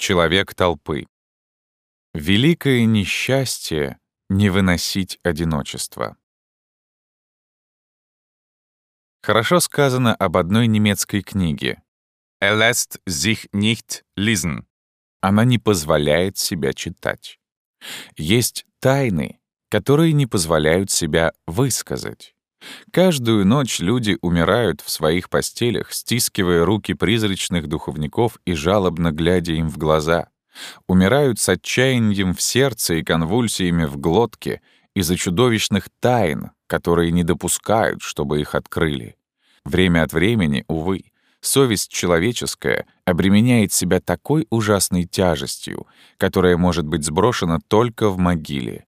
Человек толпы. Великое несчастье — не выносить одиночество. Хорошо сказано об одной немецкой книге. «Er lässt sich nicht lesen». Она не позволяет себя читать. Есть тайны, которые не позволяют себя высказать. Каждую ночь люди умирают в своих постелях, стискивая руки призрачных духовников и жалобно глядя им в глаза. Умирают с отчаянием в сердце и конвульсиями в глотке из-за чудовищных тайн, которые не допускают, чтобы их открыли. Время от времени, увы, совесть человеческая обременяет себя такой ужасной тяжестью, которая может быть сброшена только в могиле.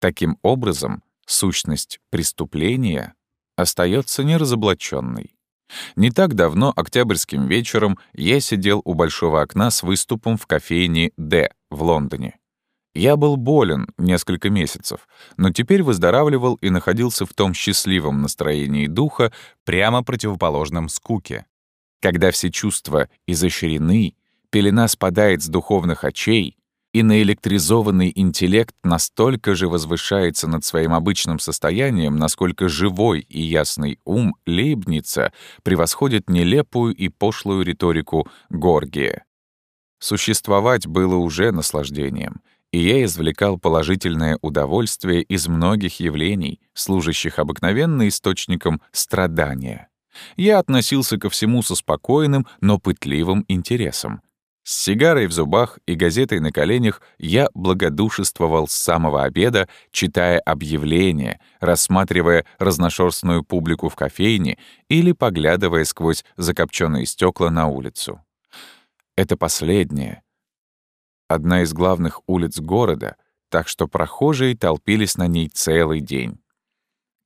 Таким образом, сущность преступления остается неразоблаченной. Не так давно, октябрьским вечером, я сидел у большого окна с выступом в кофейне «Д» в Лондоне. Я был болен несколько месяцев, но теперь выздоравливал и находился в том счастливом настроении духа, прямо противоположном скуке. Когда все чувства изощрены, пелена спадает с духовных очей, и наэлектризованный интеллект настолько же возвышается над своим обычным состоянием, насколько живой и ясный ум Лейбница превосходит нелепую и пошлую риторику Горгия. Существовать было уже наслаждением, и я извлекал положительное удовольствие из многих явлений, служащих обыкновенно источником страдания. Я относился ко всему со спокойным, но пытливым интересом, с сигарой в зубах и газетой на коленях я благодушествовал с самого обеда, читая объявления, рассматривая разношерстную публику в кофейне или поглядывая сквозь закопченные стекла на улицу. Это последнее. Одна из главных улиц города, так что прохожие толпились на ней целый день.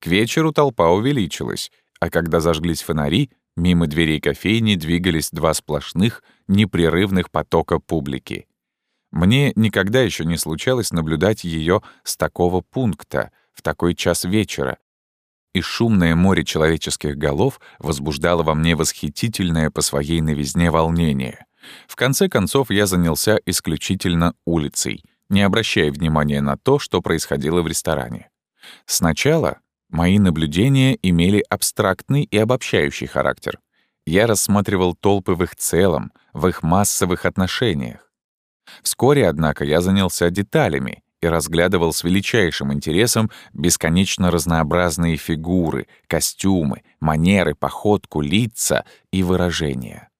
К вечеру толпа увеличилась, а когда зажглись фонари, Мимо дверей кофейни двигались два сплошных, непрерывных потока публики. Мне никогда еще не случалось наблюдать ее с такого пункта, в такой час вечера, и шумное море человеческих голов возбуждало во мне восхитительное по своей новизне волнение. В конце концов, я занялся исключительно улицей, не обращая внимания на то, что происходило в ресторане. Сначала Мои наблюдения имели абстрактный и обобщающий характер. Я рассматривал толпы в их целом, в их массовых отношениях. Вскоре, однако, я занялся деталями и разглядывал с величайшим интересом бесконечно разнообразные фигуры, костюмы, манеры, походку, лица и выражения.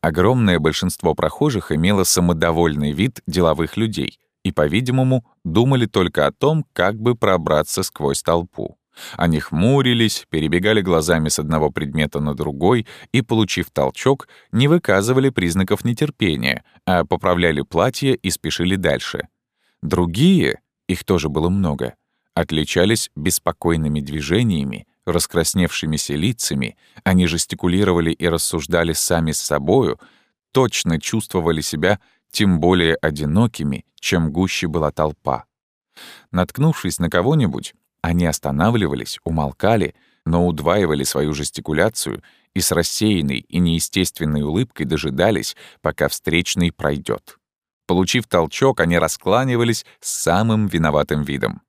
Огромное большинство прохожих имело самодовольный вид деловых людей и, по-видимому, думали только о том, как бы пробраться сквозь толпу. Они хмурились, перебегали глазами с одного предмета на другой и, получив толчок, не выказывали признаков нетерпения, а поправляли платье и спешили дальше. Другие, их тоже было много, отличались беспокойными движениями, раскрасневшимися лицами, они жестикулировали и рассуждали сами с собою, точно чувствовали себя тем более одинокими, чем гуще была толпа. Наткнувшись на кого-нибудь, они останавливались, умолкали, но удваивали свою жестикуляцию и с рассеянной и неестественной улыбкой дожидались, пока встречный пройдет. Получив толчок, они раскланивались с самым виноватым видом.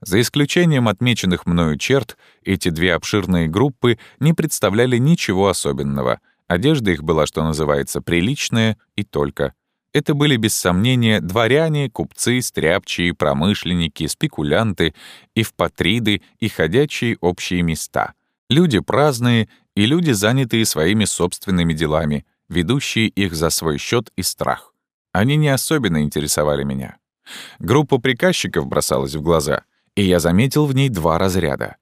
За исключением отмеченных мною черт, эти две обширные группы не представляли ничего особенного. Одежда их была, что называется, приличная и только. Это были, без сомнения, дворяне, купцы, стряпчие, промышленники, спекулянты, эвпатриды и ходячие общие места. Люди праздные и люди, занятые своими собственными делами, ведущие их за свой счет и страх. Они не особенно интересовали меня. Группа приказчиков бросалась в глаза, и я заметил в ней два разряда.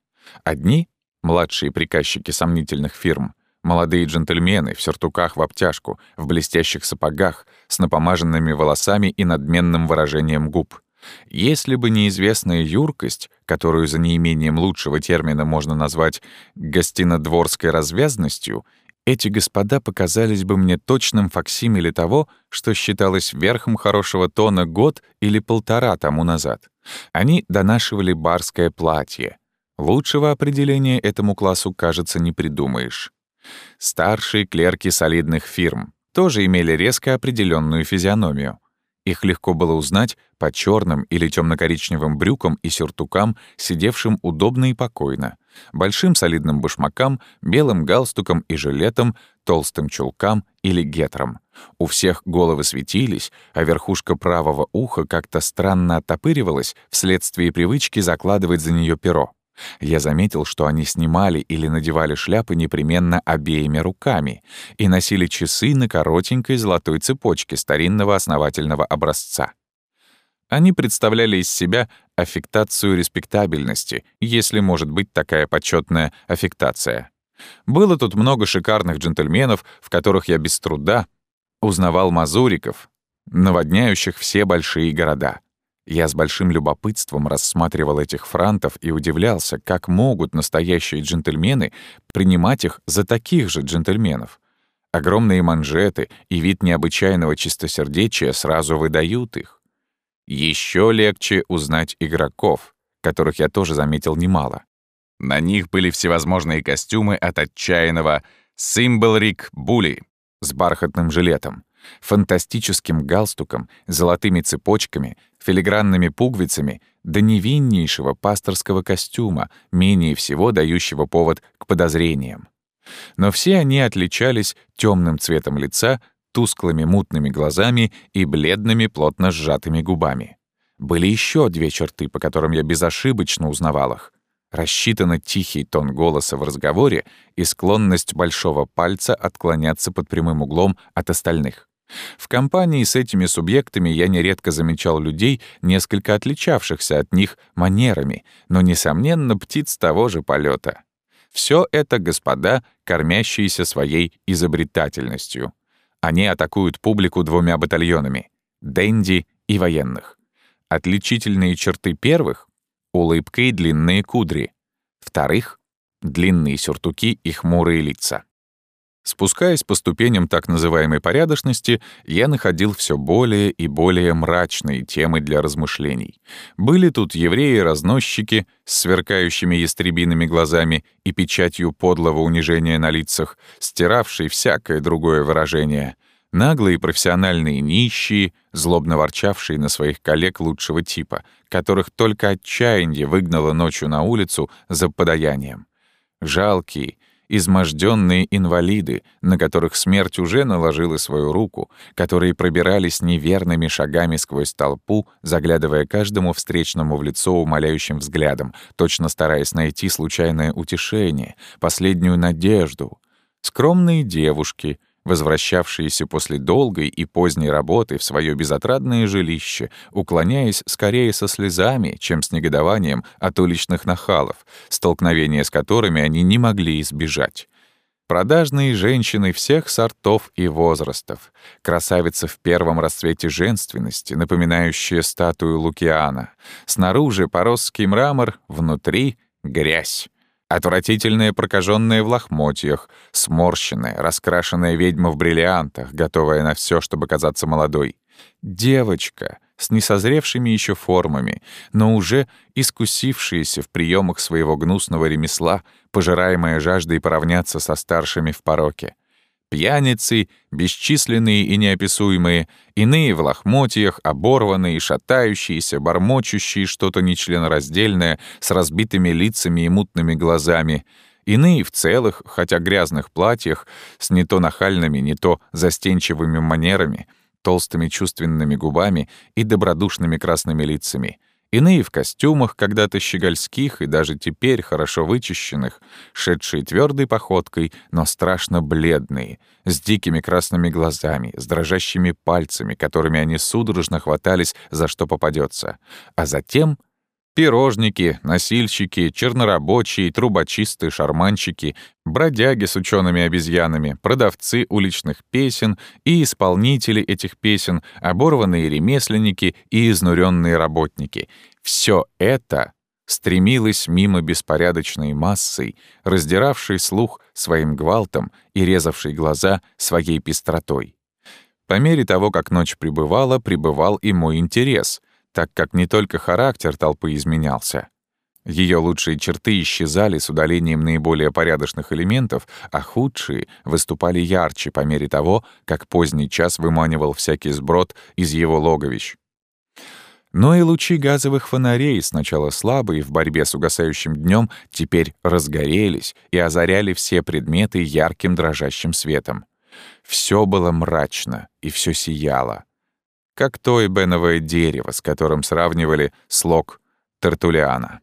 Одни — младшие приказчики сомнительных фирм — Молодые джентльмены в сюртуках в обтяжку, в блестящих сапогах, с напомаженными волосами и надменным выражением губ. Если бы неизвестная юркость, которую за неимением лучшего термина можно назвать гостинодворской развязностью, эти господа показались бы мне точным факсимиле того, что считалось верхом хорошего тона год или полтора тому назад. Они донашивали барское платье. Лучшего определения этому классу, кажется, не придумаешь. Старшие клерки солидных фирм, тоже имели резко определенную физиономию. Их легко было узнать по черным или темно-коричневым брюкам и сюртукам, сидевшим удобно и покойно, большим солидным башмакам, белым галстукам и жилетам, толстым чулкам или гетрам. У всех головы светились, а верхушка правого уха как-то странно оттопыривалась вследствие привычки закладывать за нее перо. Я заметил, что они снимали или надевали шляпы непременно обеими руками и носили часы на коротенькой золотой цепочке старинного основательного образца. Они представляли из себя аффектацию респектабельности, если может быть такая почетная аффектация. Было тут много шикарных джентльменов, в которых я без труда узнавал мазуриков, наводняющих все большие города — я с большим любопытством рассматривал этих франтов и удивлялся, как могут настоящие джентльмены принимать их за таких же джентльменов. Огромные манжеты и вид необычайного чистосердечия сразу выдают их. Еще легче узнать игроков, которых я тоже заметил немало. На них были всевозможные костюмы от отчаянного «Симбелрик Були» с бархатным жилетом, фантастическим галстуком, золотыми цепочками, филигранными пуговицами до невиннейшего пасторского костюма, менее всего дающего повод к подозрениям. Но все они отличались темным цветом лица, тусклыми мутными глазами и бледными плотно сжатыми губами. Были еще две черты, по которым я безошибочно узнавал их. Рассчитанно тихий тон голоса в разговоре и склонность большого пальца отклоняться под прямым углом от остальных. В компании с этими субъектами я нередко замечал людей, несколько отличавшихся от них манерами, но, несомненно, птиц того же полета. Все это господа, кормящиеся своей изобретательностью. Они атакуют публику двумя батальонами — денди и военных. Отличительные черты первых — улыбка и длинные кудри. Вторых — длинные сюртуки и хмурые лица. Спускаясь по ступеням так называемой порядочности, я находил все более и более мрачные темы для размышлений. Были тут евреи-разносчики с сверкающими ястребиными глазами и печатью подлого унижения на лицах, стиравшие всякое другое выражение, наглые профессиональные нищие, злобно ворчавшие на своих коллег лучшего типа, которых только отчаяние выгнало ночью на улицу за подаянием. Жалкие, изможденные инвалиды, на которых смерть уже наложила свою руку, которые пробирались неверными шагами сквозь толпу, заглядывая каждому встречному в лицо умоляющим взглядом, точно стараясь найти случайное утешение, последнюю надежду. Скромные девушки, возвращавшиеся после долгой и поздней работы в свое безотрадное жилище, уклоняясь скорее со слезами, чем с негодованием от уличных нахалов, столкновения с которыми они не могли избежать. Продажные женщины всех сортов и возрастов, красавицы в первом расцвете женственности, напоминающие статую Лукиана, снаружи поросский мрамор, внутри — грязь. Отвратительная прокаженная в лохмотьях, сморщенная, раскрашенная ведьма в бриллиантах, готовая на все, чтобы казаться молодой. Девочка с несозревшими еще формами, но уже искусившаяся в приемах своего гнусного ремесла, пожираемая жаждой поравняться со старшими в пороке. Пьяницы, бесчисленные и неописуемые, иные в лохмотьях, оборванные, шатающиеся, бормочущие что-то нечленораздельное, с разбитыми лицами и мутными глазами, иные в целых, хотя грязных платьях, с не то нахальными, не то застенчивыми манерами, толстыми чувственными губами и добродушными красными лицами — Иные в костюмах, когда-то щегольских и даже теперь хорошо вычищенных, шедшие твердой походкой, но страшно бледные, с дикими красными глазами, с дрожащими пальцами, которыми они судорожно хватались за что попадется, а затем Пирожники, носильщики, чернорабочие, трубочисты, шарманщики, бродяги с учеными обезьянами, продавцы уличных песен и исполнители этих песен, оборванные ремесленники и изнуренные работники. Все это стремилось мимо беспорядочной массой, раздиравшей слух своим гвалтом и резавшей глаза своей пестротой. По мере того, как ночь пребывала, пребывал и мой интерес — так как не только характер толпы изменялся, Ее лучшие черты исчезали с удалением наиболее порядочных элементов, а худшие выступали ярче по мере того, как поздний час выманивал всякий сброд из его логовищ. Но и лучи газовых фонарей, сначала слабые в борьбе с угасающим днем, теперь разгорелись и озаряли все предметы ярким дрожащим светом. Все было мрачно, и все сияло. Как то эбеновое дерево, с которым сравнивали слог Тертулиана.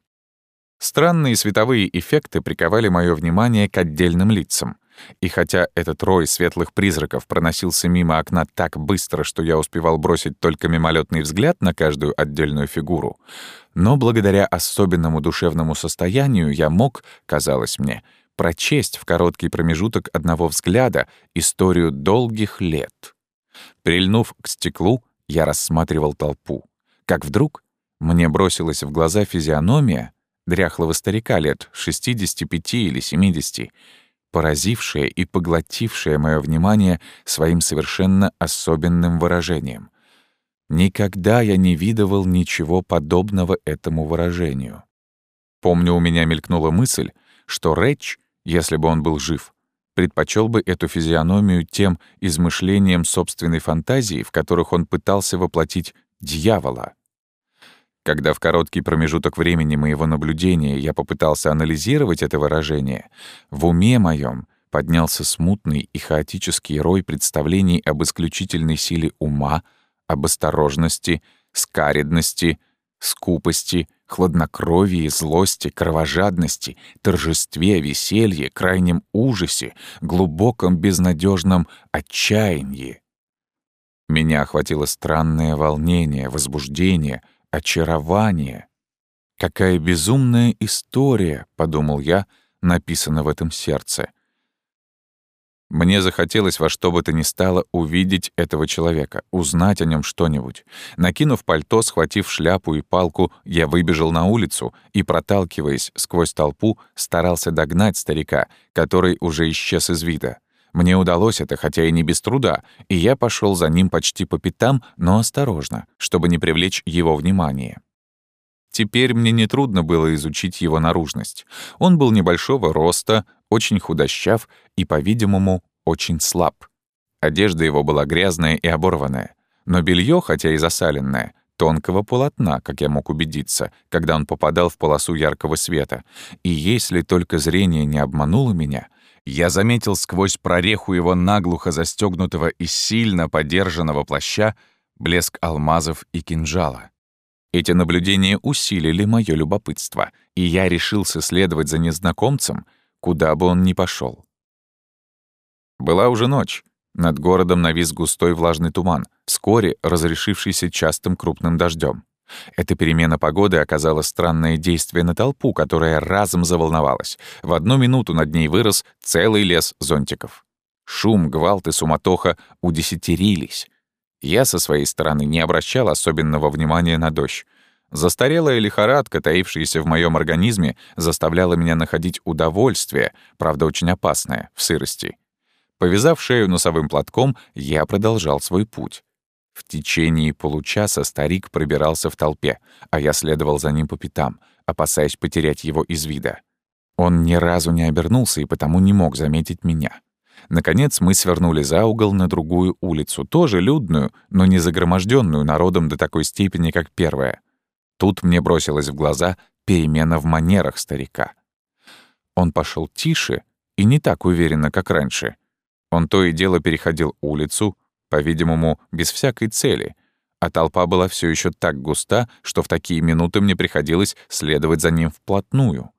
Странные световые эффекты приковали мое внимание к отдельным лицам. И хотя этот рой светлых призраков проносился мимо окна так быстро, что я успевал бросить только мимолетный взгляд на каждую отдельную фигуру, но благодаря особенному душевному состоянию я мог, казалось мне, прочесть в короткий промежуток одного взгляда историю долгих лет. Прильнув к стеклу, я рассматривал толпу. Как вдруг мне бросилась в глаза физиономия, дряхлого старика лет 65 или 70, поразившая и поглотившая мое внимание своим совершенно особенным выражением. Никогда я не видывал ничего подобного этому выражению. Помню, у меня мелькнула мысль, что Рэч, если бы он был жив, предпочел бы эту физиономию тем измышлением собственной фантазии, в которых он пытался воплотить дьявола. Когда в короткий промежуток времени моего наблюдения я попытался анализировать это выражение, в уме моем поднялся смутный и хаотический рой представлений об исключительной силе ума, об осторожности, скаредности, скупости, хладнокровии, злости, кровожадности, торжестве, веселье, крайнем ужасе, глубоком безнадежном отчаянии. Меня охватило странное волнение, возбуждение — очарование. Какая безумная история, подумал я, написана в этом сердце. Мне захотелось во что бы то ни стало увидеть этого человека, узнать о нем что-нибудь. Накинув пальто, схватив шляпу и палку, я выбежал на улицу и, проталкиваясь сквозь толпу, старался догнать старика, который уже исчез из вида. Мне удалось это, хотя и не без труда, и я пошел за ним почти по пятам, но осторожно, чтобы не привлечь его внимание. Теперь мне нетрудно было изучить его наружность. Он был небольшого роста, очень худощав и, по-видимому, очень слаб. Одежда его была грязная и оборванная, но белье, хотя и засаленное, тонкого полотна, как я мог убедиться, когда он попадал в полосу яркого света. И если только зрение не обмануло меня, я заметил сквозь прореху его наглухо застегнутого и сильно подержанного плаща блеск алмазов и кинжала. Эти наблюдения усилили мое любопытство, и я решился следовать за незнакомцем, куда бы он ни пошел. Была уже ночь. Над городом навис густой влажный туман, вскоре разрешившийся частым крупным дождем. Эта перемена погоды оказала странное действие на толпу, которая разом заволновалась. В одну минуту над ней вырос целый лес зонтиков. Шум, гвалт и суматоха удесятерились. Я со своей стороны не обращал особенного внимания на дождь. Застарелая лихорадка, таившаяся в моем организме, заставляла меня находить удовольствие, правда, очень опасное, в сырости. Повязав шею носовым платком, я продолжал свой путь. В течение получаса старик пробирался в толпе, а я следовал за ним по пятам, опасаясь потерять его из вида. Он ни разу не обернулся и потому не мог заметить меня. Наконец мы свернули за угол на другую улицу, тоже людную, но не загроможденную народом до такой степени, как первая. Тут мне бросилась в глаза перемена в манерах старика. Он пошел тише и не так уверенно, как раньше. Он то и дело переходил улицу, по-видимому, без всякой цели, а толпа была все еще так густа, что в такие минуты мне приходилось следовать за ним вплотную.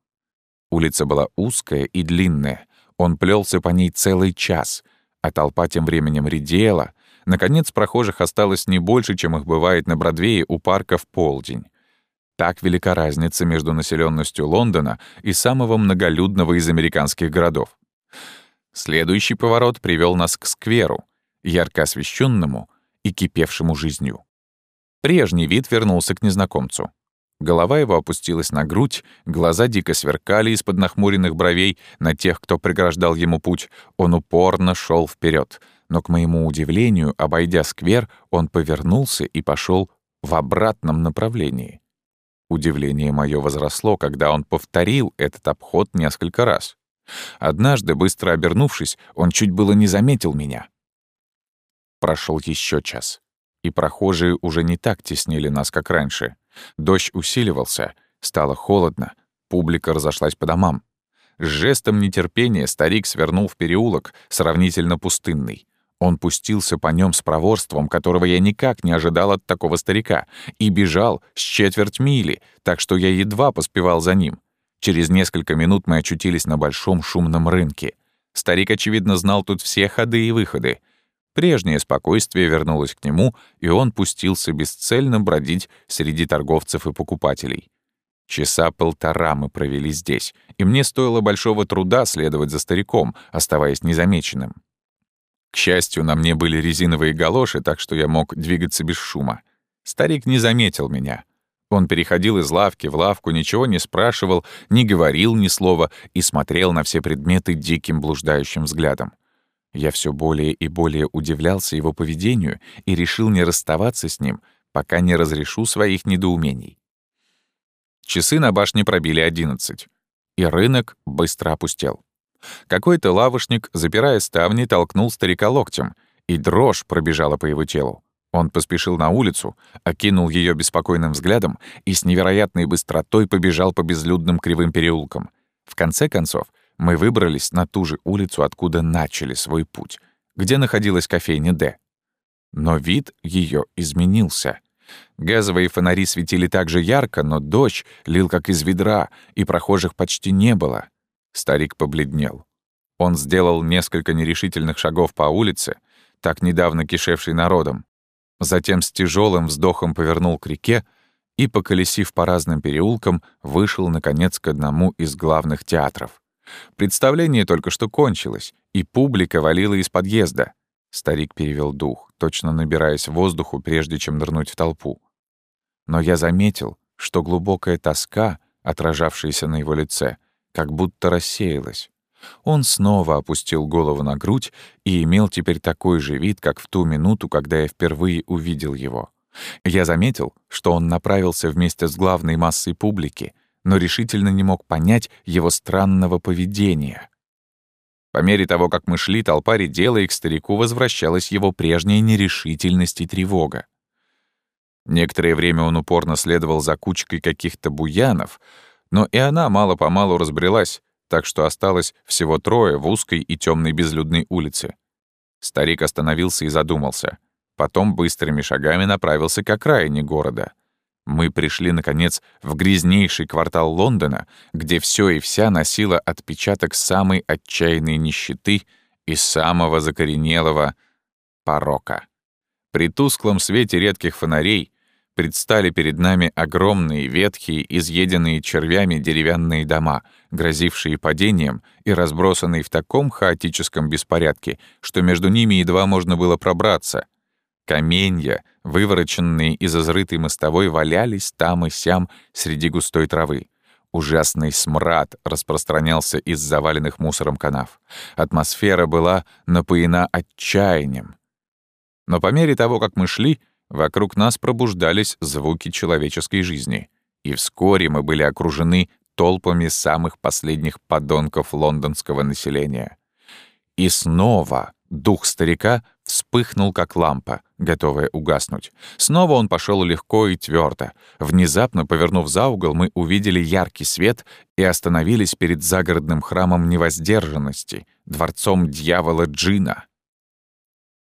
Улица была узкая и длинная, он плелся по ней целый час, а толпа тем временем редела. Наконец, прохожих осталось не больше, чем их бывает на Бродвее у парка в полдень. Так велика разница между населенностью Лондона и самого многолюдного из американских городов. Следующий поворот привел нас к скверу, ярко освещенному и кипевшему жизнью. Прежний вид вернулся к незнакомцу. Голова его опустилась на грудь, глаза дико сверкали из-под нахмуренных бровей на тех, кто преграждал ему путь. Он упорно шел вперед, но, к моему удивлению, обойдя сквер, он повернулся и пошел в обратном направлении. Удивление мое возросло, когда он повторил этот обход несколько раз. Однажды, быстро обернувшись, он чуть было не заметил меня. Прошел еще час, и прохожие уже не так теснили нас, как раньше. Дождь усиливался, стало холодно, публика разошлась по домам. С жестом нетерпения старик свернул в переулок, сравнительно пустынный. Он пустился по нем с проворством, которого я никак не ожидал от такого старика, и бежал с четверть мили, так что я едва поспевал за ним. Через несколько минут мы очутились на большом шумном рынке. Старик, очевидно, знал тут все ходы и выходы. Прежнее спокойствие вернулось к нему, и он пустился бесцельно бродить среди торговцев и покупателей. Часа полтора мы провели здесь, и мне стоило большого труда следовать за стариком, оставаясь незамеченным. К счастью, на мне были резиновые галоши, так что я мог двигаться без шума. Старик не заметил меня — он переходил из лавки в лавку, ничего не спрашивал, не говорил ни слова и смотрел на все предметы диким блуждающим взглядом. Я все более и более удивлялся его поведению и решил не расставаться с ним, пока не разрешу своих недоумений. Часы на башне пробили одиннадцать, и рынок быстро опустел. Какой-то лавочник, запирая ставни, толкнул старика локтем, и дрожь пробежала по его телу. Он поспешил на улицу, окинул ее беспокойным взглядом и с невероятной быстротой побежал по безлюдным кривым переулкам. В конце концов, мы выбрались на ту же улицу, откуда начали свой путь, где находилась кофейня «Д». Но вид ее изменился. Газовые фонари светили так же ярко, но дождь лил как из ведра, и прохожих почти не было. Старик побледнел. Он сделал несколько нерешительных шагов по улице, так недавно кишевшей народом, Затем с тяжелым вздохом повернул к реке и, поколесив по разным переулкам, вышел, наконец, к одному из главных театров. Представление только что кончилось, и публика валила из подъезда. Старик перевел дух, точно набираясь воздуху, прежде чем нырнуть в толпу. Но я заметил, что глубокая тоска, отражавшаяся на его лице, как будто рассеялась. Он снова опустил голову на грудь и имел теперь такой же вид, как в ту минуту, когда я впервые увидел его. Я заметил, что он направился вместе с главной массой публики, но решительно не мог понять его странного поведения. По мере того, как мы шли, толпа редела, и к старику возвращалась его прежняя нерешительность и тревога. Некоторое время он упорно следовал за кучкой каких-то буянов, но и она мало-помалу разбрелась, так что осталось всего трое в узкой и темной безлюдной улице. Старик остановился и задумался. Потом быстрыми шагами направился к окраине города. Мы пришли, наконец, в грязнейший квартал Лондона, где все и вся носило отпечаток самой отчаянной нищеты и самого закоренелого порока. При тусклом свете редких фонарей предстали перед нами огромные, ветхие, изъеденные червями деревянные дома, грозившие падением и разбросанные в таком хаотическом беспорядке, что между ними едва можно было пробраться. Каменья, вывороченные из изрытой мостовой, валялись там и сям среди густой травы. Ужасный смрад распространялся из заваленных мусором канав. Атмосфера была напоена отчаянием. Но по мере того, как мы шли, Вокруг нас пробуждались звуки человеческой жизни, и вскоре мы были окружены толпами самых последних подонков лондонского населения. И снова дух старика вспыхнул, как лампа, готовая угаснуть. Снова он пошел легко и твердо. Внезапно, повернув за угол, мы увидели яркий свет и остановились перед загородным храмом невоздержанности, дворцом дьявола Джина.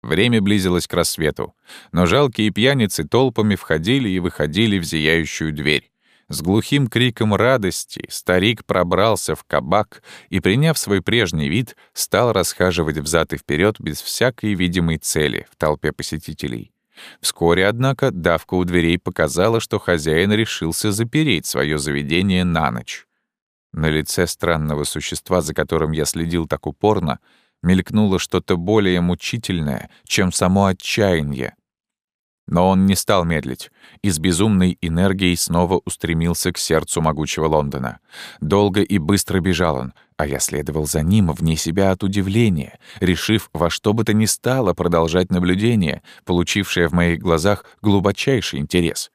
Время близилось к рассвету, но жалкие пьяницы толпами входили и выходили в зияющую дверь. С глухим криком радости старик пробрался в кабак и, приняв свой прежний вид, стал расхаживать взад и вперед без всякой видимой цели в толпе посетителей. Вскоре, однако, давка у дверей показала, что хозяин решился запереть свое заведение на ночь. На лице странного существа, за которым я следил так упорно, мелькнуло что-то более мучительное, чем само отчаяние. Но он не стал медлить и с безумной энергией снова устремился к сердцу могучего Лондона. Долго и быстро бежал он, а я следовал за ним вне себя от удивления, решив во что бы то ни стало продолжать наблюдение, получившее в моих глазах глубочайший интерес.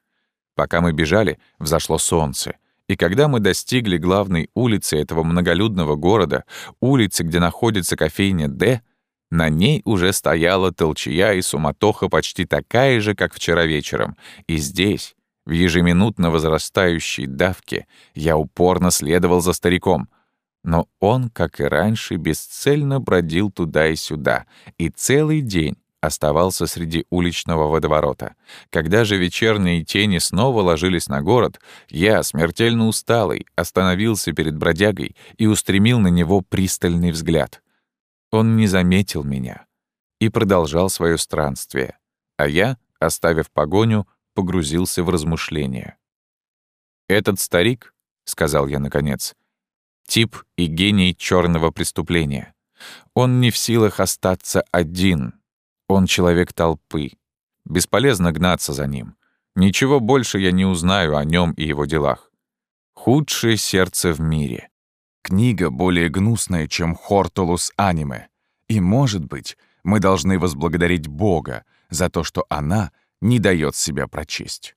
Пока мы бежали, взошло солнце. И когда мы достигли главной улицы этого многолюдного города, улицы, где находится кофейня «Д», на ней уже стояла толчья и суматоха почти такая же, как вчера вечером. И здесь, в ежеминутно возрастающей давке, я упорно следовал за стариком. Но он, как и раньше, бесцельно бродил туда и сюда, и целый день оставался среди уличного водоворота. Когда же вечерние тени снова ложились на город, я, смертельно усталый, остановился перед бродягой и устремил на него пристальный взгляд. Он не заметил меня и продолжал свое странствие, а я, оставив погоню, погрузился в размышления. «Этот старик», — сказал я наконец, — «тип и гений черного преступления. Он не в силах остаться один, он человек толпы. Бесполезно гнаться за ним. Ничего больше я не узнаю о нем и его делах. Худшее сердце в мире. Книга более гнусная, чем Хортулус аниме. И, может быть, мы должны возблагодарить Бога за то, что она не дает себя прочесть.